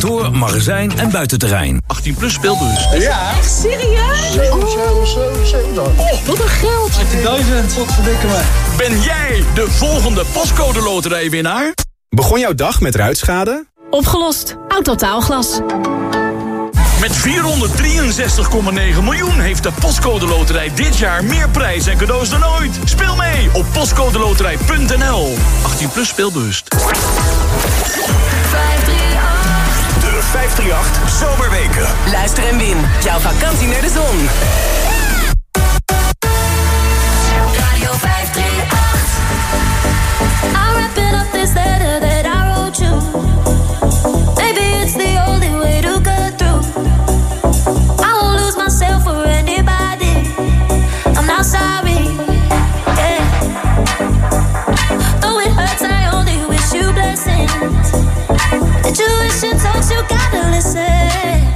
kantoor, magazijn en buitenterrein. 18 plus speelbus. Ja. Echt serieus? oh, wat een geld. 18.000, wat verdikken me. Ben jij de volgende postcode loterijwinnaar? Begon jouw dag met ruitschade? Opgelost. Autotaalglas. Met 463,9 miljoen heeft de Postcode Loterij dit jaar meer prijs en cadeaus dan ooit. Speel mee op postcodeloterij.nl. 18 plus speelbewust. 538 Zomerweken. Luister en win. Jouw vakantie naar de zon. Radio 538. I up this letter that I wrote you. Maybe it's the only way to get through. I won't lose myself for anybody. I'm not sorry. Yeah. Though it hurts, I only wish you blessings. the you wish you told. say.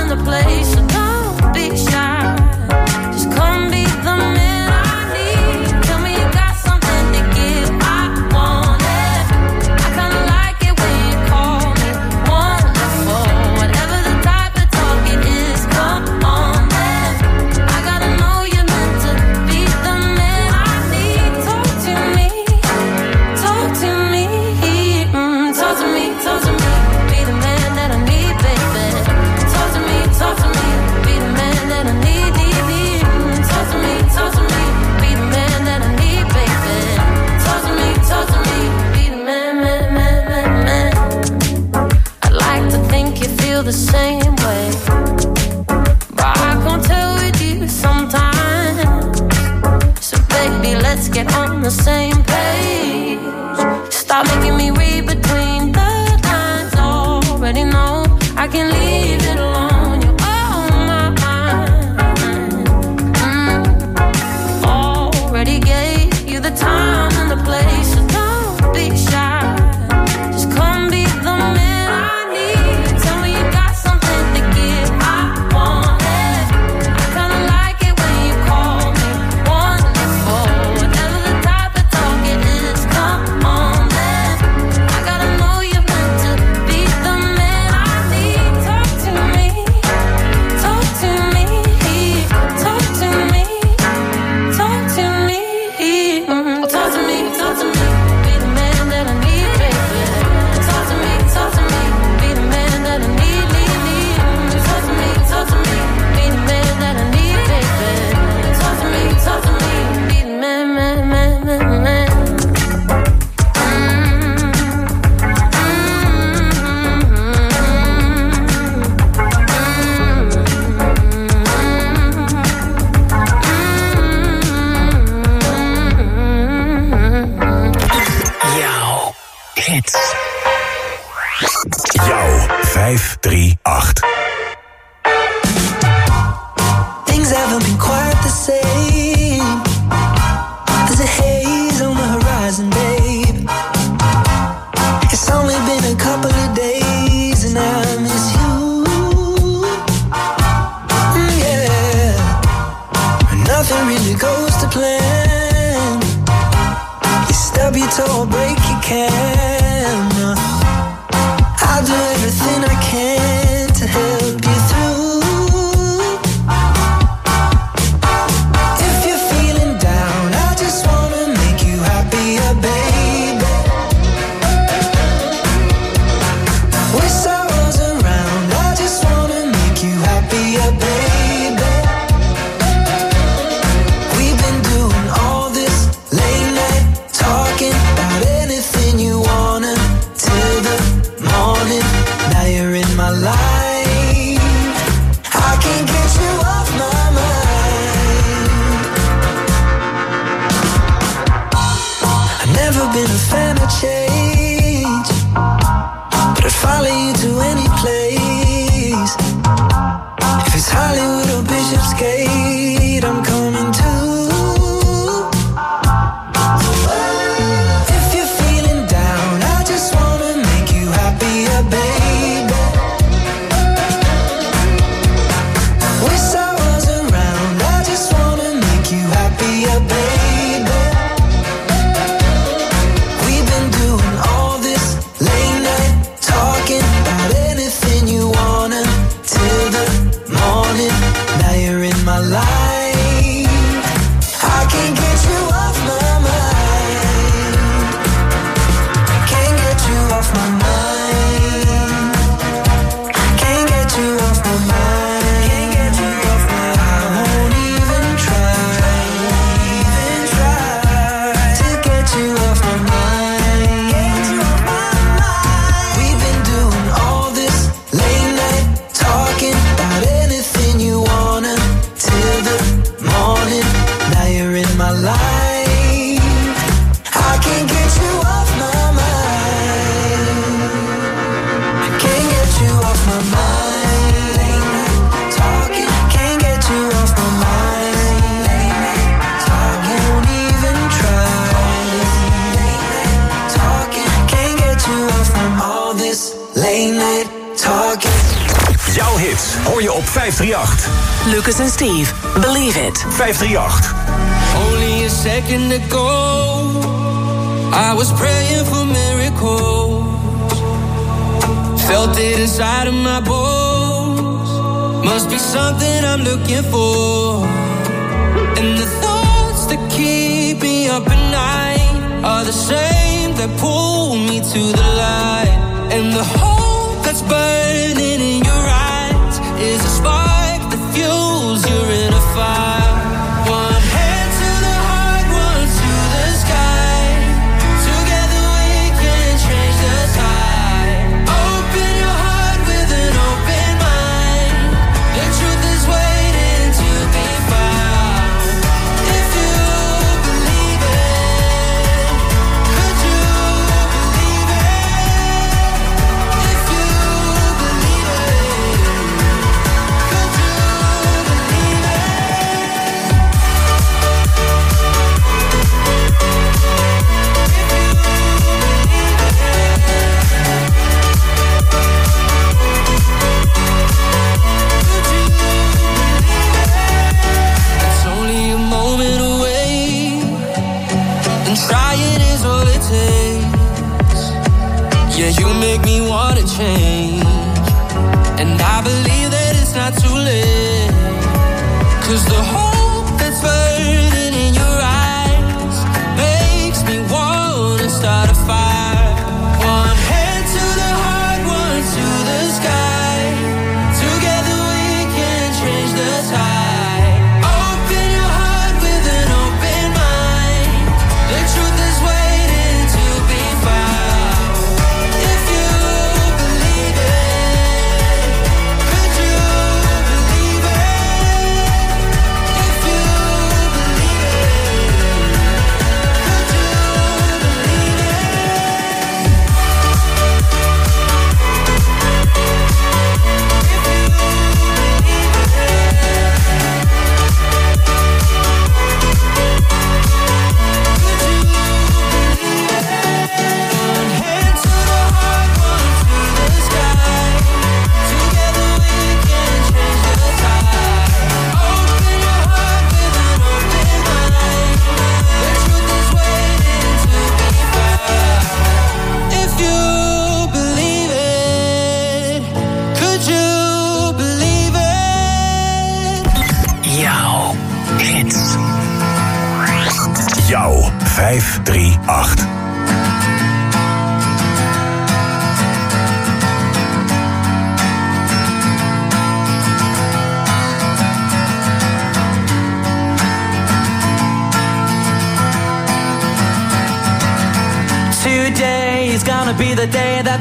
in the place, so don't be shy. the same 538. Only a second ago, I was praying for miracles. Felt it inside of my bones. Must be something I'm looking for. And the thoughts that keep me up at night are the same that pull me to the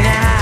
about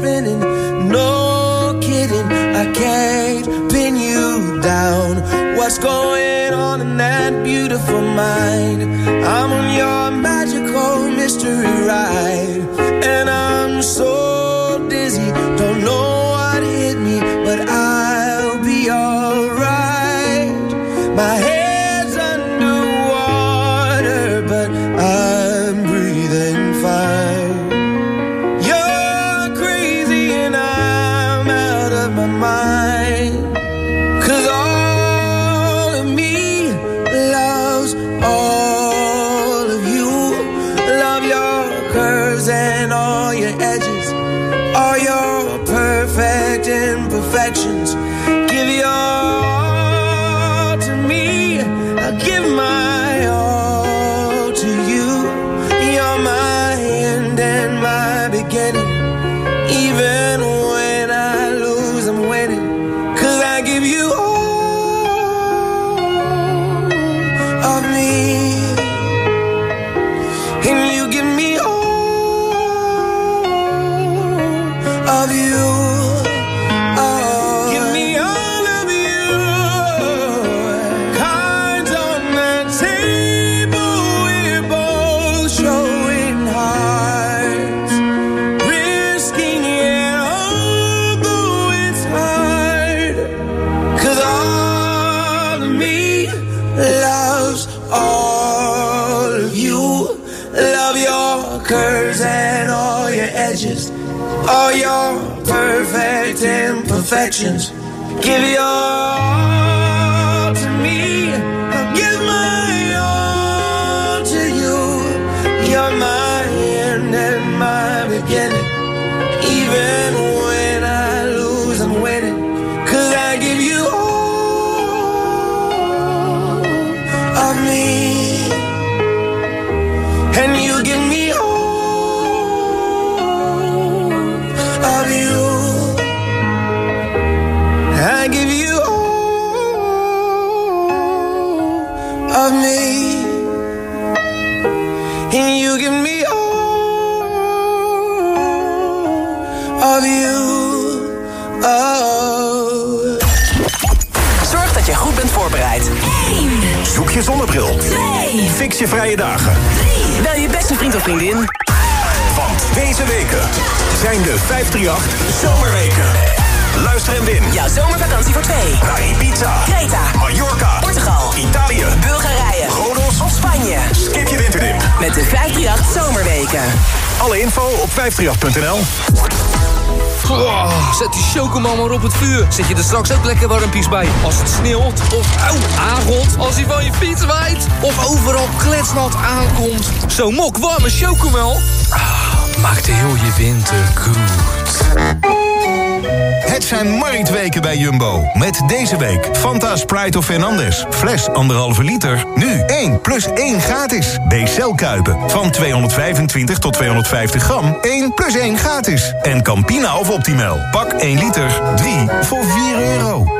spinning, no kidding. I can't Fix je vrije dagen. Bel je beste vriend of vriendin. Want deze weken zijn de 538 Zomerweken. Luister en win. Jouw zomervakantie voor twee. Naar Ibiza, Creta, Mallorca, Portugal, Italië, Bulgarije, Rodos of Spanje. Skip je winterdip. Met de 538 Zomerweken. Alle info op 538.nl. Oh, zet die chocomel maar op het vuur. Zet je er straks ook lekker warmpies bij. Als het sneeuwt of auw, aangot. Als hij van je fiets waait. Of overal kletsnat aankomt. Zo'n mok warme chocomel. Ah, maakt heel je winter goed. Het zijn marktweken bij Jumbo. Met deze week Fanta Sprite of Fernandez. Fles 1,5 liter. Nu 1 plus 1 gratis. B-cel Kuipen. Van 225 tot 250 gram. 1 plus 1 gratis. En Campina of Optimal. Pak 1 liter. 3 voor 4 euro.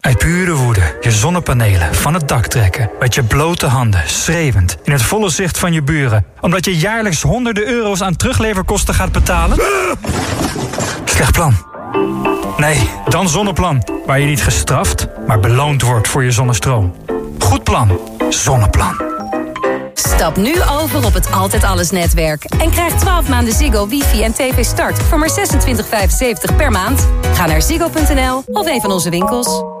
Uit pure woede je zonnepanelen van het dak trekken. Met je blote handen, schreeuwend, in het volle zicht van je buren. Omdat je jaarlijks honderden euro's aan terugleverkosten gaat betalen? Slecht plan. Nee, dan Zonneplan. Waar je niet gestraft, maar beloond wordt voor je zonnestroom. Goed plan. Zonneplan. Stap nu over op het Altijd Alles netwerk. En krijg 12 maanden Ziggo, wifi en tv start voor maar 26,75 per maand. Ga naar ziggo.nl of een van onze winkels.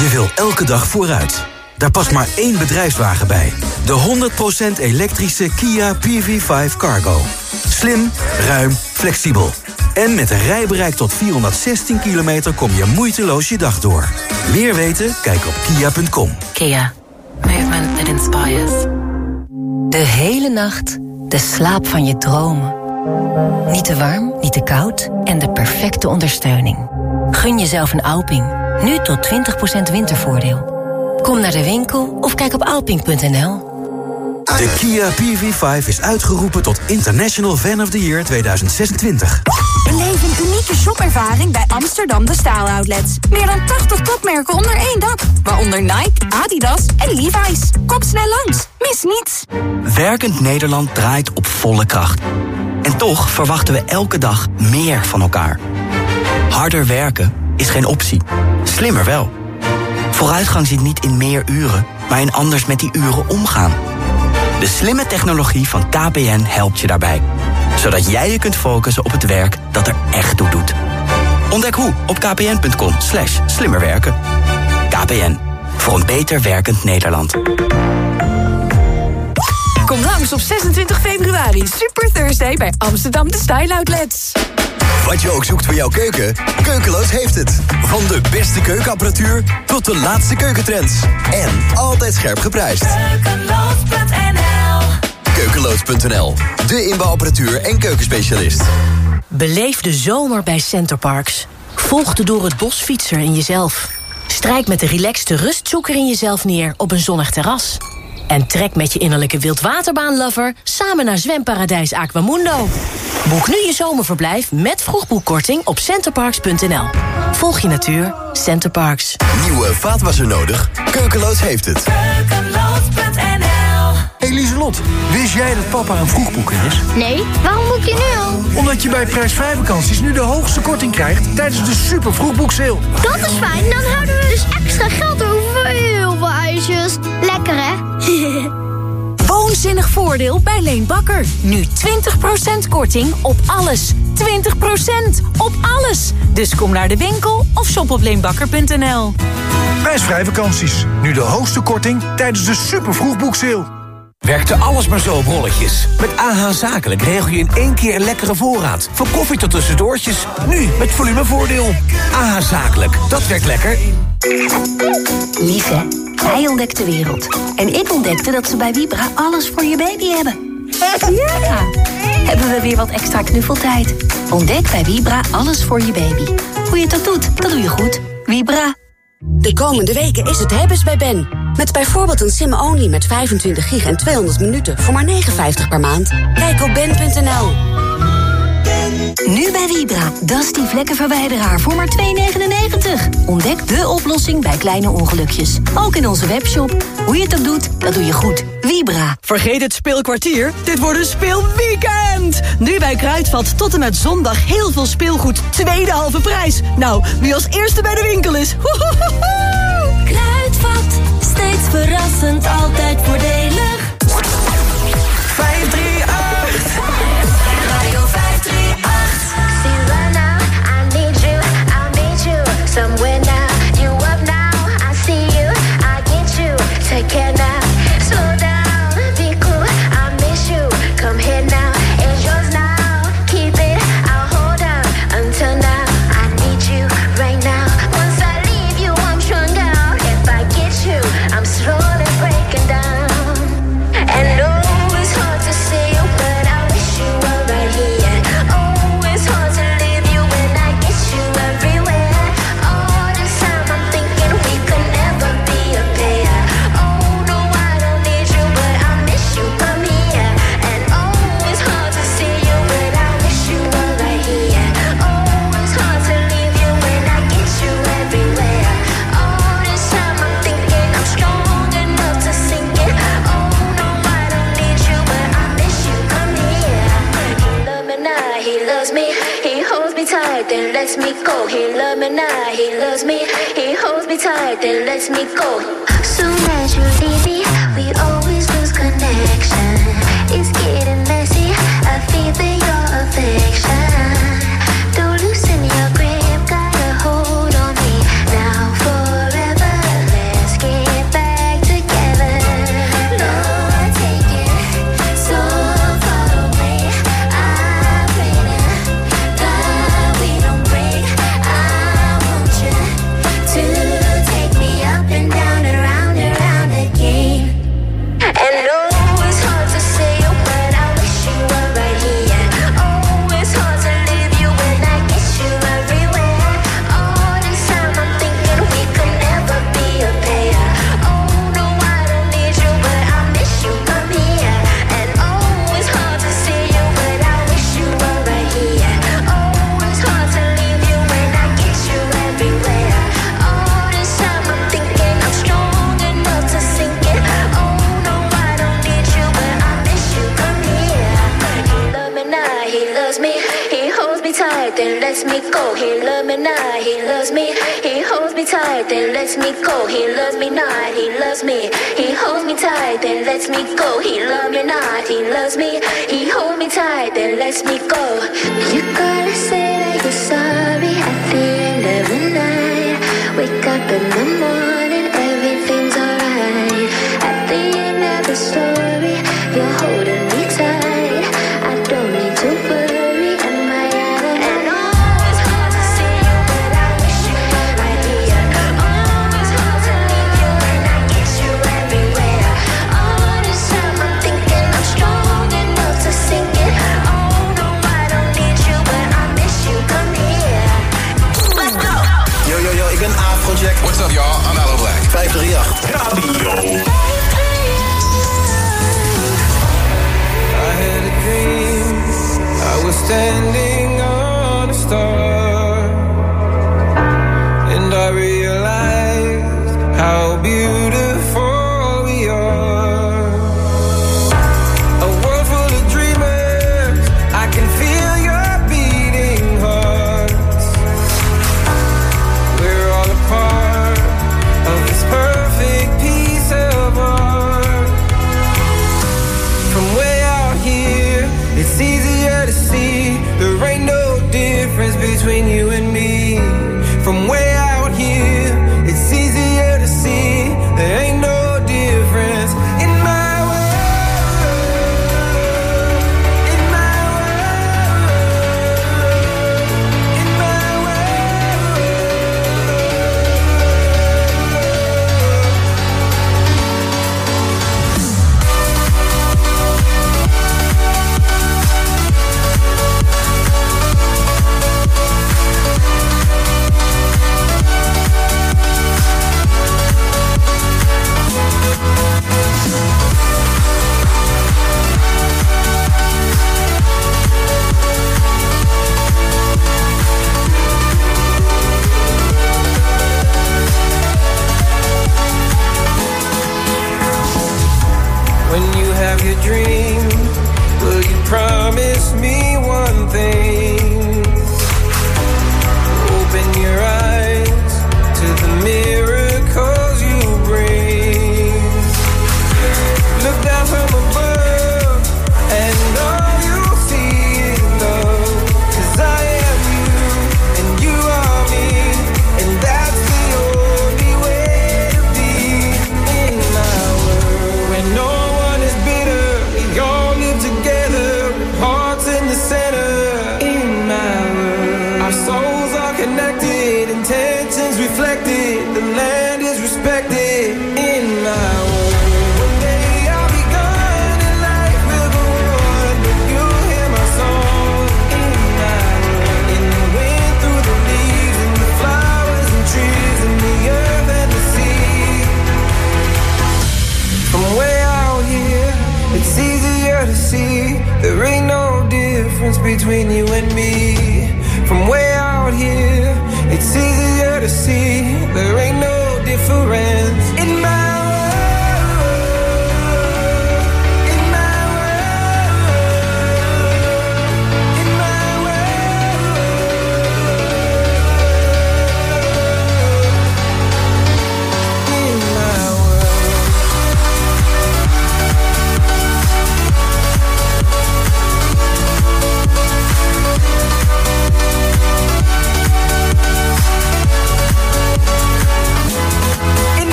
Je wil elke dag vooruit. Daar past maar één bedrijfswagen bij. De 100% elektrische Kia PV5 Cargo. Slim, ruim, flexibel. En met een rijbereik tot 416 kilometer kom je moeiteloos je dag door. Meer weten? Kijk op kia.com. Kia. Movement that inspires. De hele nacht De slaap van je dromen. Niet te warm, niet te koud en de perfecte ondersteuning. Gun jezelf een Alping. Nu tot 20% wintervoordeel. Kom naar de winkel of kijk op alping.nl. De Kia PV5 is uitgeroepen tot International Fan of the Year 2026. Beleef een unieke shopervaring bij Amsterdam De Staal Outlets. Meer dan 80 topmerken onder één dak. Waaronder Nike, Adidas en Levi's. Kom snel langs. Mis niets. Werkend Nederland draait op volle kracht. En toch verwachten we elke dag meer van elkaar. Harder werken is geen optie. Slimmer wel. Vooruitgang zit niet in meer uren, maar in anders met die uren omgaan. De slimme technologie van KPN helpt je daarbij. Zodat jij je kunt focussen op het werk dat er echt toe doet. Ontdek hoe op kpn.com slimmerwerken. KPN, voor een beter werkend Nederland. Kom langs op 26 februari. Super Thursday bij Amsterdam De Style Outlets. Wat je ook zoekt voor jouw keuken, Keukeloos heeft het. Van de beste keukenapparatuur tot de laatste keukentrends. En altijd scherp geprijsd. Keukeloos.nl Keukeloos.nl, de inbouwapparatuur en keukenspecialist. Beleef de zomer bij Centerparks. Volg de door het bos fietser in jezelf. Strijk met de relaxte rustzoeker in jezelf neer op een zonnig terras. En trek met je innerlijke wildwaterbaanlover samen naar zwemparadijs Aquamundo. Boek nu je zomerverblijf met vroegboekkorting op centerparks.nl. Volg je natuur, Centerparks. Nieuwe vaatwasser nodig? Keukeloos heeft het. Keukeloos.nl Hey Lieselot, wist jij dat papa een vroegboeker is? Nee, waarom boek je nu al? Omdat je bij prijsvrij vakanties nu de hoogste korting krijgt tijdens de super vroegboekseil. Dat is fijn, dan houden we dus extra geld over voor heel veel ijsjes. Lekker hè? Woonzinnig voordeel bij Leen Bakker. Nu 20% korting op alles. 20% op alles. Dus kom naar de winkel of shop op leenbakker.nl. Prijsvrij vakanties. Nu de hoogste korting tijdens de super vroegboekseil. Werkte alles maar zo op rolletjes? Met AH Zakelijk regel je in één keer een lekkere voorraad. Van koffie tot tussendoortjes. Nu met volumevoordeel. AH Zakelijk, dat werkt lekker. Lief hè? Hij ontdekt de wereld. En ik ontdekte dat ze bij Vibra alles voor je baby hebben. Ja! Hebben we weer wat extra knuffeltijd. Ontdek bij Vibra alles voor je baby. Hoe je het ook doet, dat doe je goed. Vibra. De komende weken is het hebben's bij Ben. Met bijvoorbeeld een sim-only met 25 gig en 200 minuten voor maar 59 per maand. Kijk op ben.nl. Nu bij Vibra, Dusty vlekkenverwijderaar voor maar 2,99. Ontdek de oplossing bij kleine ongelukjes. Ook in onze webshop. Hoe je het ook doet, dat doe je goed. Vibra. Vergeet het speelkwartier, dit wordt een speelweekend! Nu bij Kruidvat tot en met zondag heel veel speelgoed, tweede halve prijs. Nou, wie als eerste bij de winkel is! Kruidvat, steeds verrassend, altijd voordelig. Me tight, then let me go.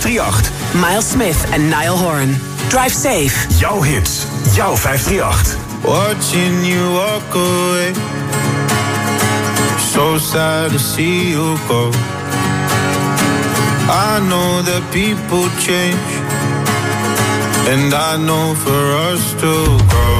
538. Miles Smith en Niall Horan. Drive safe. Jouw hits. Jouw 538. Watching you walk away. So sad to see you go. I know that people change. And I know for us to grow.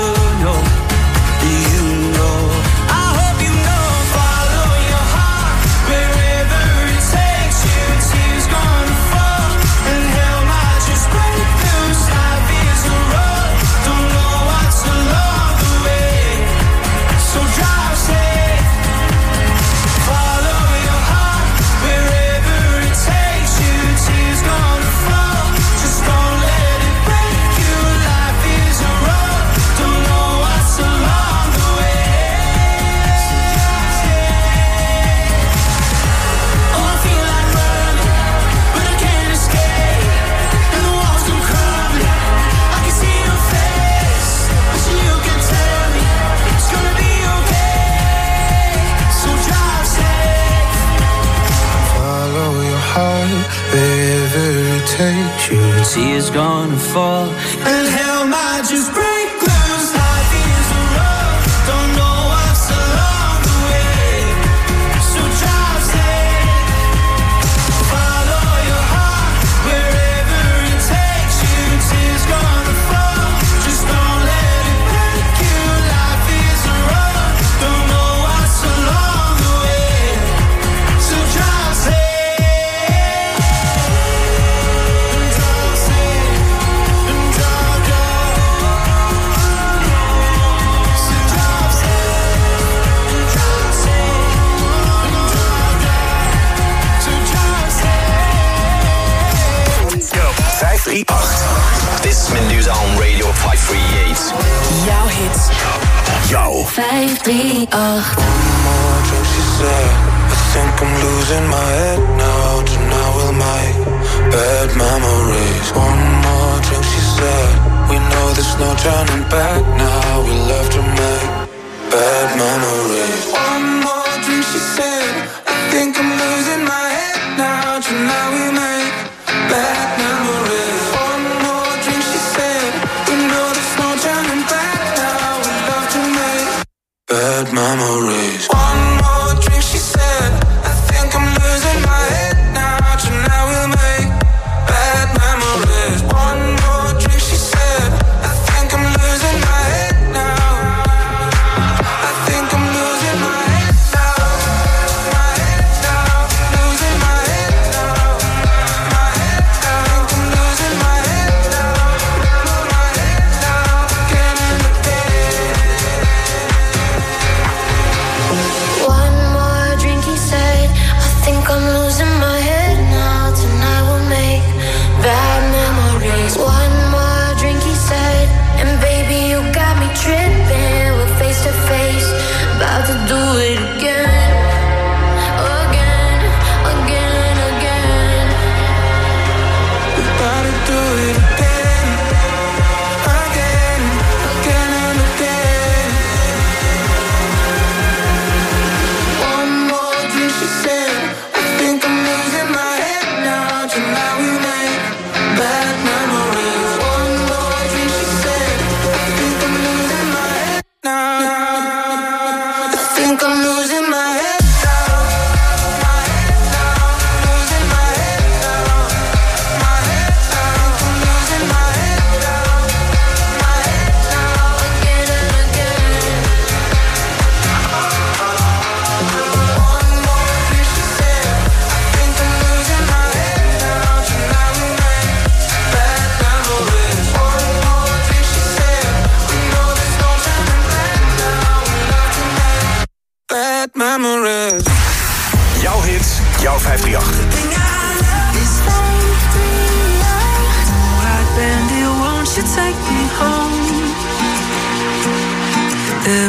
memories. One more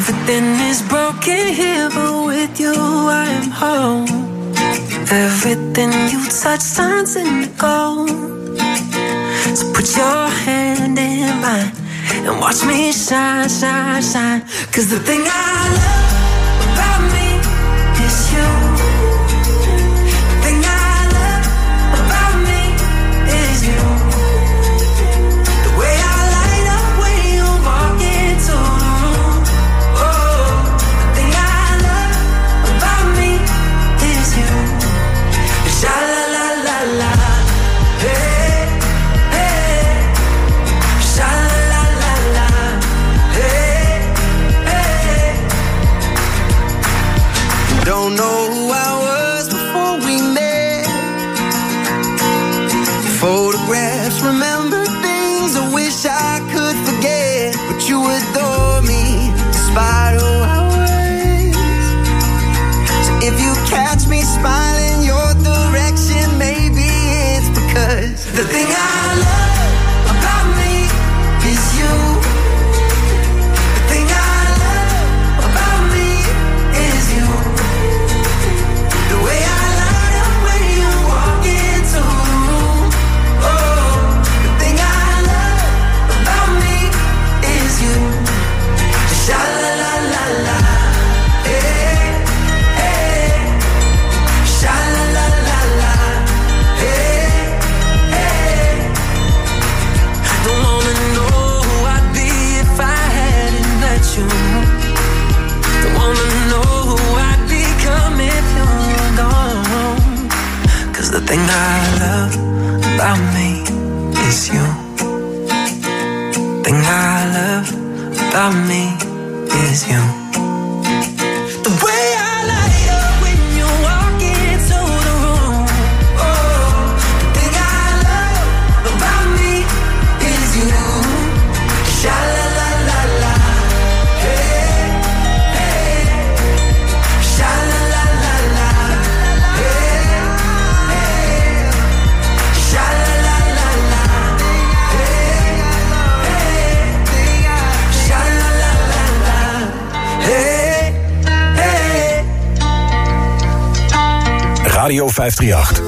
Everything is broken here, but with you I am home. Everything you touch turns into gold. So put your hand in mine and watch me shine, shine, shine. Cause the thing I love. About me 538.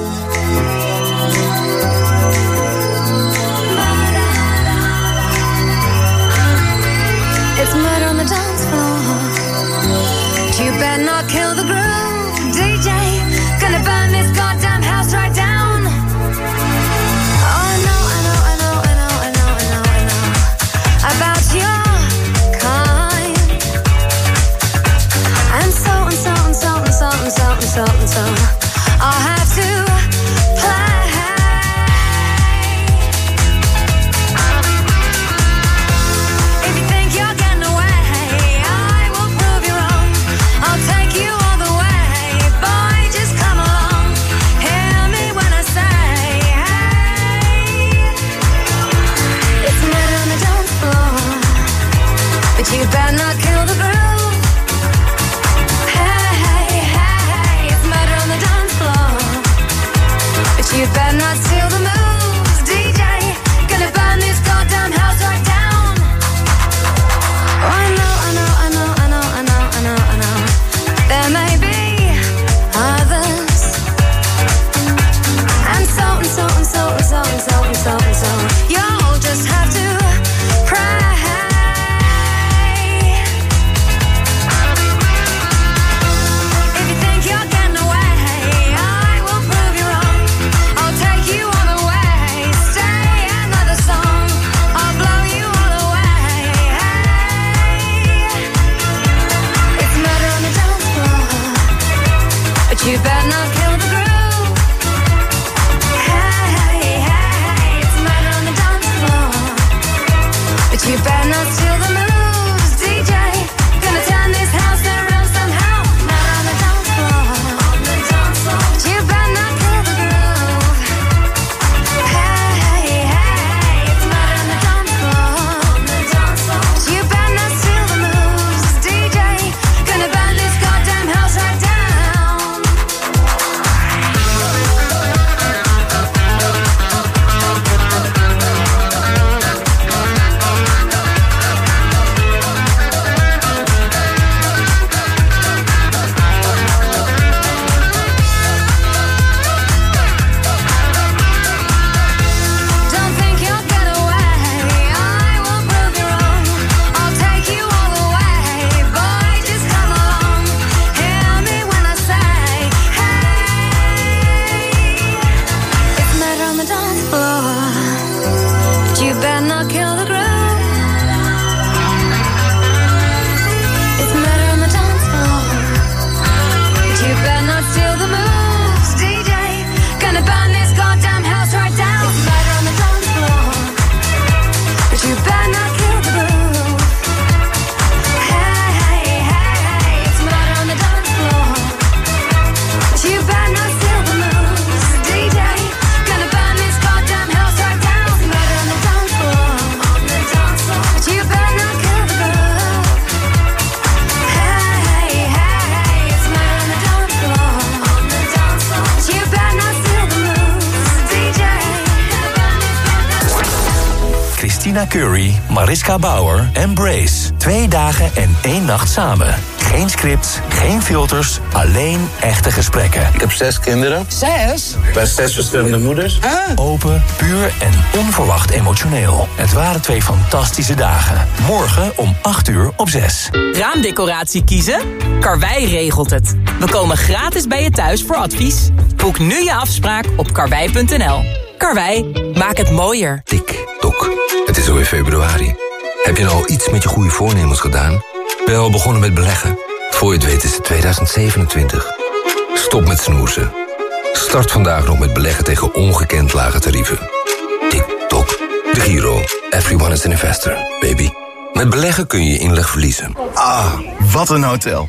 Mariska Bauer en Brace. Twee dagen en één nacht samen. Geen scripts, geen filters, alleen echte gesprekken. Ik heb zes kinderen. Zes? Bij zes verschillende moeders. Open, puur en onverwacht emotioneel. Het waren twee fantastische dagen. Morgen om 8 uur op 6. Raamdecoratie kiezen? Karwei regelt het. We komen gratis bij je thuis voor advies. Boek nu je afspraak op karwei.nl. Karwei, maak het mooier. Is alweer februari. Heb je nou al iets met je goede voornemens gedaan? Ben je al begonnen met beleggen? Voor je het weet is het 2027. Stop met snoezen. Start vandaag nog met beleggen tegen ongekend lage tarieven. Tik, tok. De Giro. Everyone is an investor, baby. Met beleggen kun je je inleg verliezen. Ah, wat een hotel.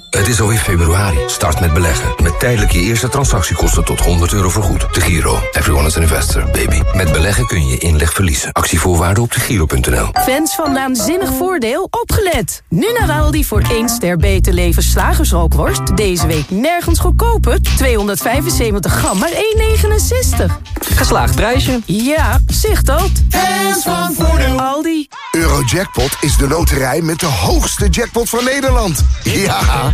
Het is alweer februari. Start met beleggen. Met tijdelijk je eerste transactiekosten tot 100 euro vergoed. De Giro. Everyone is an investor, baby. Met beleggen kun je inleg verliezen. Actievoorwaarden op de Fans van Naanzinnig Voordeel, opgelet. Nu naar Aldi voor 1 ster beter leven slagersrookworst. Deze week nergens goedkoper. 275 gram, maar 1,69. Geslaagd prijsje. Ja, zicht dat. Fans van Voordeel. Aldi. Eurojackpot is de loterij met de hoogste jackpot van Nederland. Ja,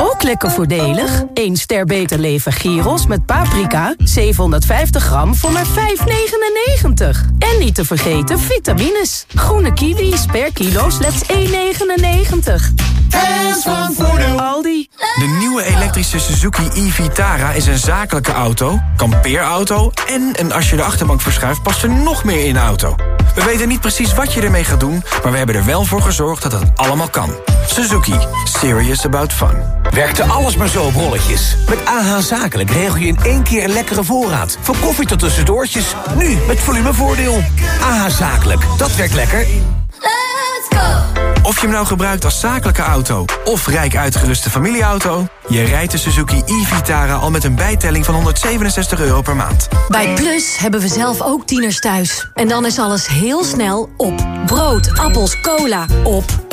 Ook lekker voordelig. 1 ster beter leven gyros met paprika. 750 gram voor maar 5,99. En niet te vergeten vitamines. Groene kiwis per kilo slechts 1,99. Fans van Voordeel. Aldi. De nieuwe elektrische Suzuki e-Vitara is een zakelijke auto, kampeerauto... en een als je de achterbank verschuift past er nog meer in de auto. We weten niet precies wat je ermee gaat doen... maar we hebben er wel voor gezorgd dat het allemaal kan. Suzuki. Serious about fun. Werkte alles maar zo op rolletjes. Met AH Zakelijk regel je in één keer een lekkere voorraad. Van koffie tot tussendoortjes. Nu met volumevoordeel. AH Zakelijk. Dat werkt lekker. Let's go! Of je hem nou gebruikt als zakelijke auto of rijk uitgeruste familieauto... je rijdt de Suzuki e-Vitara al met een bijtelling van 167 euro per maand. Bij Plus hebben we zelf ook tieners thuis. En dan is alles heel snel op. Brood, appels, cola, op.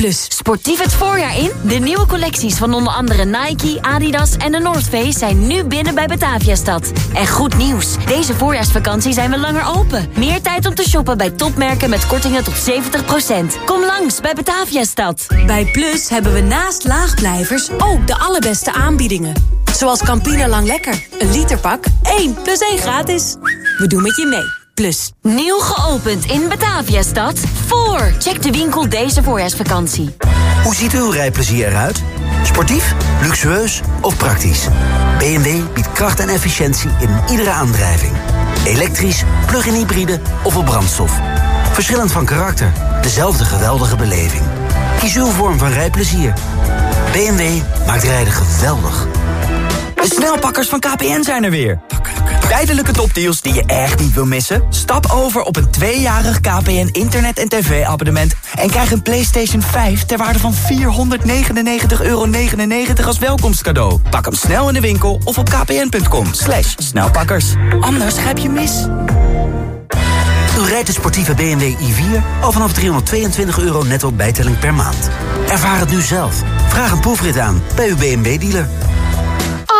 Plus. Sportief het voorjaar in? De nieuwe collecties van onder andere Nike, Adidas en de North Face zijn nu binnen bij Bataviastad. En goed nieuws, deze voorjaarsvakantie zijn we langer open. Meer tijd om te shoppen bij topmerken met kortingen tot 70%. Kom langs bij Bataviastad. Bij Plus hebben we naast laagblijvers ook de allerbeste aanbiedingen. Zoals Campina Lang Lekker. Een literpak, 1 plus 1 gratis. We doen met je mee. Nieuw geopend in Bataviastad. Voor. Check de winkel deze voorjaarsvakantie. Hoe ziet uw rijplezier eruit? Sportief, luxueus of praktisch? BMW biedt kracht en efficiëntie in iedere aandrijving. Elektrisch, plug-in hybride of op brandstof. Verschillend van karakter, dezelfde geweldige beleving. Kies uw vorm van rijplezier. BMW maakt rijden geweldig. De snelpakkers van KPN zijn er weer. Tijdelijke topdeals die je echt niet wil missen? Stap over op een tweejarig KPN internet- en tv-abonnement... en krijg een PlayStation 5 ter waarde van 499,99 euro als welkomstcadeau. Pak hem snel in de winkel of op kpn.com. Slash snelpakkers. Anders grijp je mis. U rijdt de sportieve BMW i4 al vanaf 322 euro netto bijtelling per maand. Ervaar het nu zelf. Vraag een proefrit aan bij uw BMW-dealer.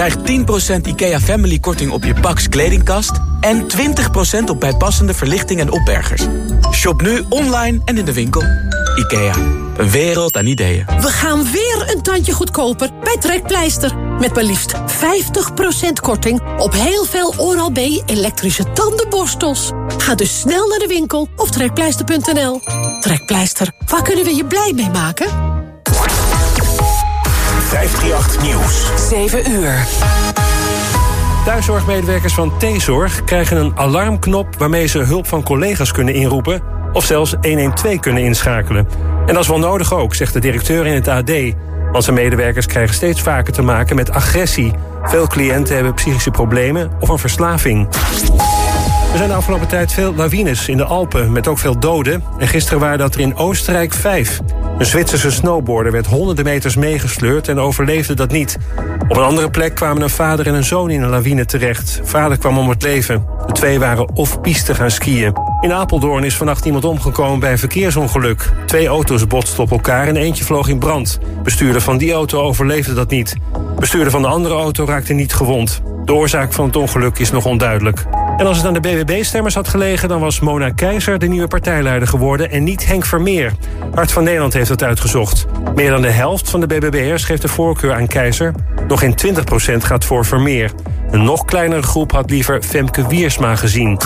Krijg 10% IKEA Family korting op je Pax kledingkast... en 20% op bijpassende verlichting en opbergers. Shop nu online en in de winkel. IKEA, een wereld aan ideeën. We gaan weer een tandje goedkoper bij Trekpleister. Met maar liefst 50% korting op heel veel Oral-B elektrische tandenborstels. Ga dus snel naar de winkel of trekpleister.nl. Trekpleister, waar kunnen we je blij mee maken? 538 Nieuws. 7 uur. Thuiszorgmedewerkers van T-Zorg krijgen een alarmknop waarmee ze hulp van collega's kunnen inroepen of zelfs 112 kunnen inschakelen. En dat is wel nodig ook, zegt de directeur in het AD. Want zijn medewerkers krijgen steeds vaker te maken met agressie. Veel cliënten hebben psychische problemen of een verslaving. Er zijn de afgelopen tijd veel lawines in de Alpen, met ook veel doden. En gisteren waren dat er in Oostenrijk vijf. Een Zwitserse snowboarder werd honderden meters meegesleurd en overleefde dat niet. Op een andere plek kwamen een vader en een zoon in een lawine terecht. Vader kwam om het leven. De twee waren off-piste gaan skiën. In Apeldoorn is vannacht iemand omgekomen bij een verkeersongeluk. Twee auto's botsten op elkaar en eentje vloog in brand. Bestuurder van die auto overleefde dat niet. Bestuurder van de andere auto raakte niet gewond. De oorzaak van het ongeluk is nog onduidelijk. En als het aan de BBB-stemmers had gelegen... dan was Mona Keizer de nieuwe partijleider geworden... en niet Henk Vermeer. Hart van Nederland heeft het uitgezocht. Meer dan de helft van de BBB'ers geeft de voorkeur aan Keizer. Nog geen 20% gaat voor Vermeer. Een nog kleinere groep had liever Femke Wiersma gezien.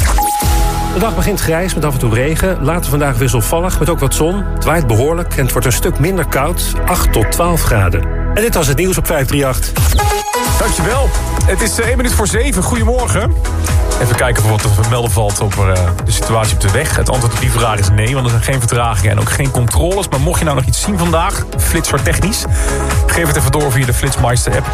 De dag begint grijs met af en toe regen. Later vandaag wisselvallig met ook wat zon. Het waait behoorlijk en het wordt een stuk minder koud. 8 tot 12 graden. En dit was het nieuws op 538. Dankjewel. Het is 1 minuut voor 7. Goedemorgen. Even kijken of wat te vermelden valt over uh, de situatie op de weg. Het antwoord op die vraag is nee, want er zijn geen vertragingen en ook geen controles. Maar mocht je nou nog iets zien vandaag, flitser technisch... geef het even door via de Flitsmeister app.